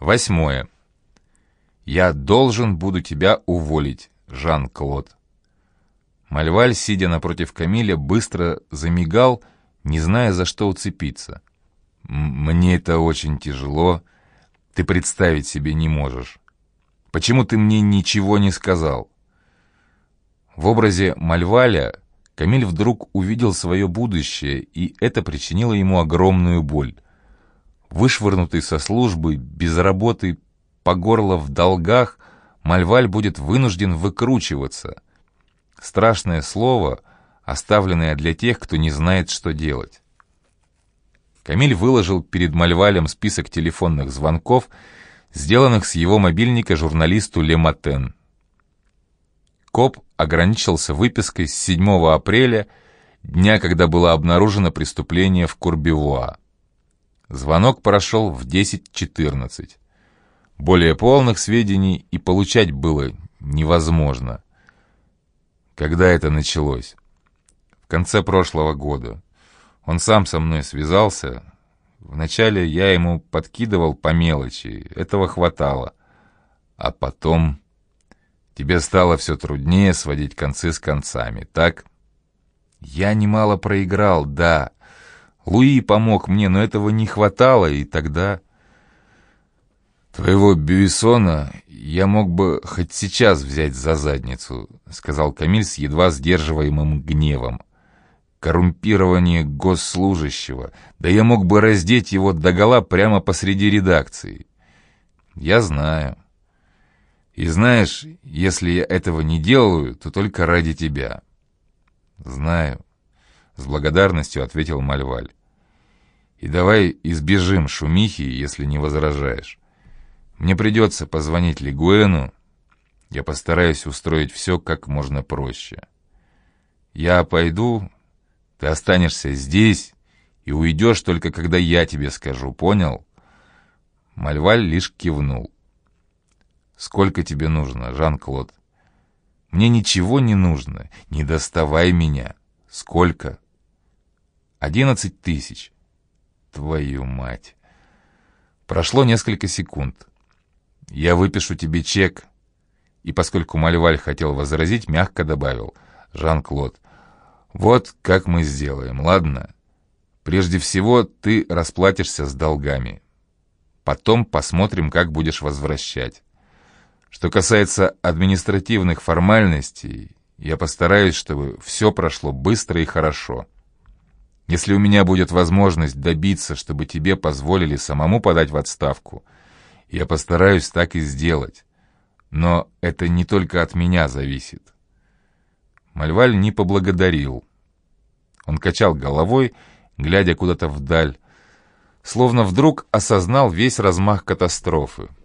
Восьмое. «Я должен буду тебя уволить, Жан-Клод». Мальваль, сидя напротив Камиля, быстро замигал, не зная, за что уцепиться. «Мне это очень тяжело. Ты представить себе не можешь. Почему ты мне ничего не сказал?» В образе Мальваля Камиль вдруг увидел свое будущее, и это причинило ему огромную боль. Вышвырнутый со службы, без работы, по горло в долгах, Мальваль будет вынужден выкручиваться. Страшное слово, оставленное для тех, кто не знает, что делать. Камиль выложил перед Мальвалем список телефонных звонков, сделанных с его мобильника журналисту Лематен. Коп ограничился выпиской с 7 апреля, дня, когда было обнаружено преступление в Курбевуа. Звонок прошел в 10.14. Более полных сведений и получать было невозможно. Когда это началось? В конце прошлого года. Он сам со мной связался. Вначале я ему подкидывал по мелочи, этого хватало. А потом... Тебе стало все труднее сводить концы с концами, так? Я немало проиграл, да. Луи помог мне, но этого не хватало, и тогда... «Твоего Бюйсона я мог бы хоть сейчас взять за задницу», — сказал Камиль с едва сдерживаемым гневом. «Коррумпирование госслужащего. Да я мог бы раздеть его догола прямо посреди редакции». «Я знаю. И знаешь, если я этого не делаю, то только ради тебя». «Знаю», — с благодарностью ответил Мальваль. «И давай избежим шумихи, если не возражаешь. Мне придется позвонить Лигуэну. Я постараюсь устроить все как можно проще. Я пойду, ты останешься здесь и уйдешь только когда я тебе скажу, понял?» Мальваль лишь кивнул. «Сколько тебе нужно, Жан-Клод?» «Мне ничего не нужно, не доставай меня. Сколько?» «Одиннадцать тысяч». «Твою мать!» Прошло несколько секунд. «Я выпишу тебе чек». И поскольку Мальваль хотел возразить, мягко добавил. «Жан-Клод, вот как мы сделаем, ладно? Прежде всего ты расплатишься с долгами. Потом посмотрим, как будешь возвращать. Что касается административных формальностей, я постараюсь, чтобы все прошло быстро и хорошо. Если у меня будет возможность добиться, чтобы тебе позволили самому подать в отставку, я постараюсь так и сделать. Но это не только от меня зависит. Мальваль не поблагодарил. Он качал головой, глядя куда-то вдаль, словно вдруг осознал весь размах катастрофы —